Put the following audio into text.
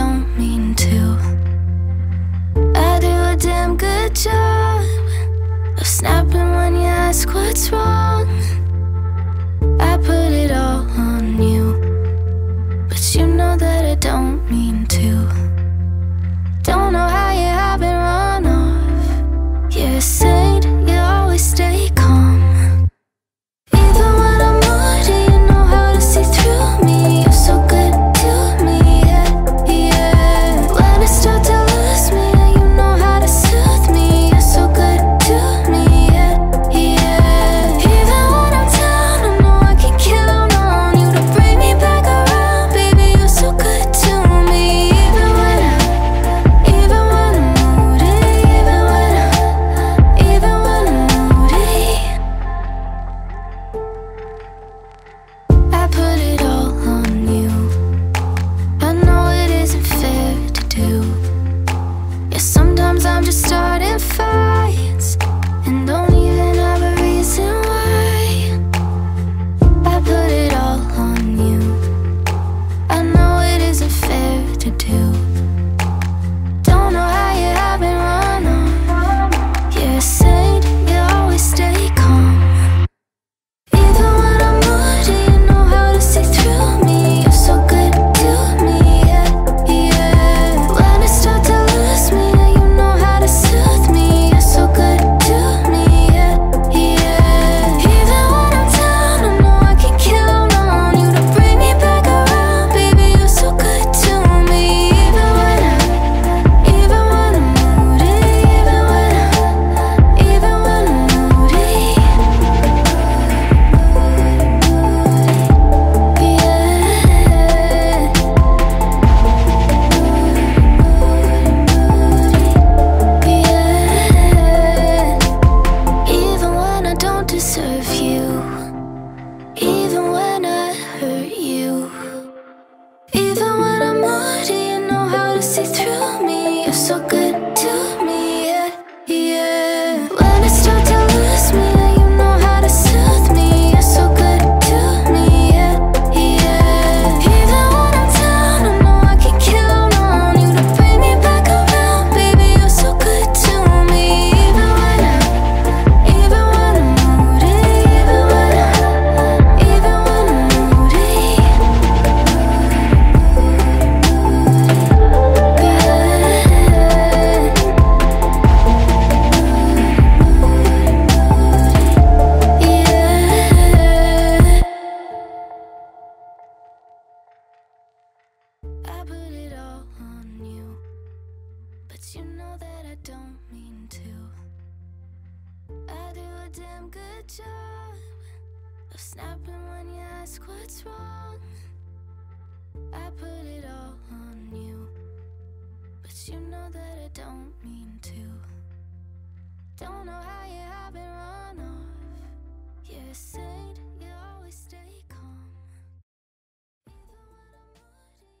don't mean to. I do a damn good job of snapping when you ask what's wrong. to do. But you know that I don't mean to. I do a damn good job of snapping when you ask what's wrong. I put it all on you. But you know that I don't mean to. Don't know how you haven't run off. Yes.